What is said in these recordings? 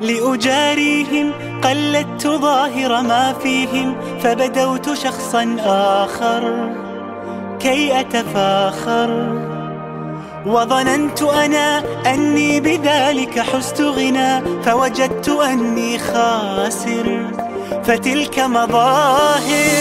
لأجاريهم قلدت ظاهر ما فيهم فبدوت شخصا آخر كي أتفاخر. وظننت أنا أني بذلك حزت غنى فوجدت أني خاسر. فتلك مظاهر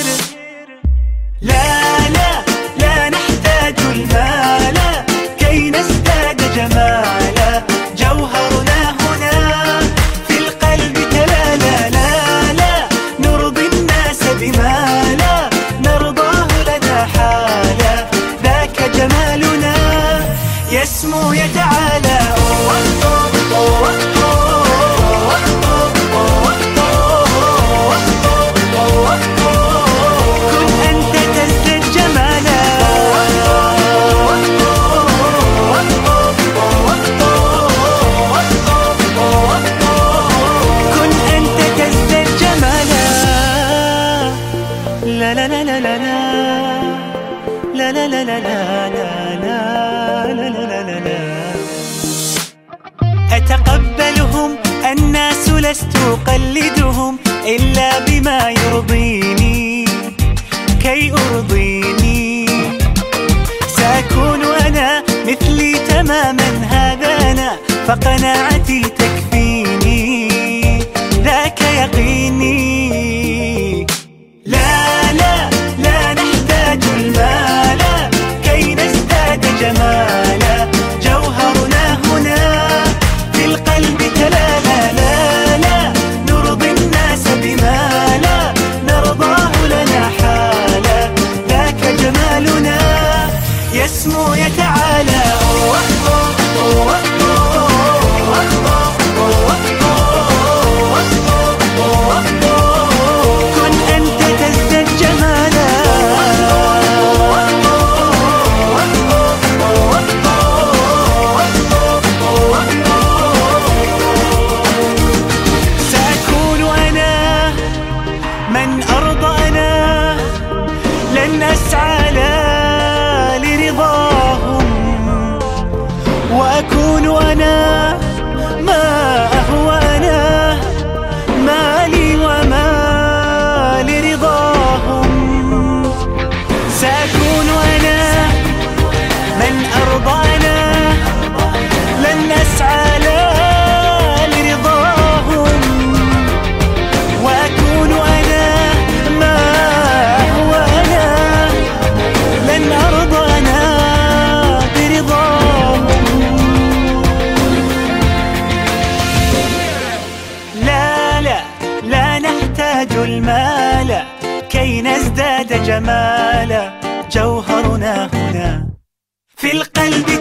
يسمو يتعالى كن أنت تزدد جمالا كن أنت تزدد جمالا لا لا لا لا لا. لا لا لا لا لا لا لا. لست أقلدهم إلا بما يرضيني. كي أرضيني. سأكون أنا مثلي تماما هذا أنا فقناعتي تكفيني. ذاك يقيني. نحتاج المال كي نزداد جمالا جوهرنا هنا. في القلب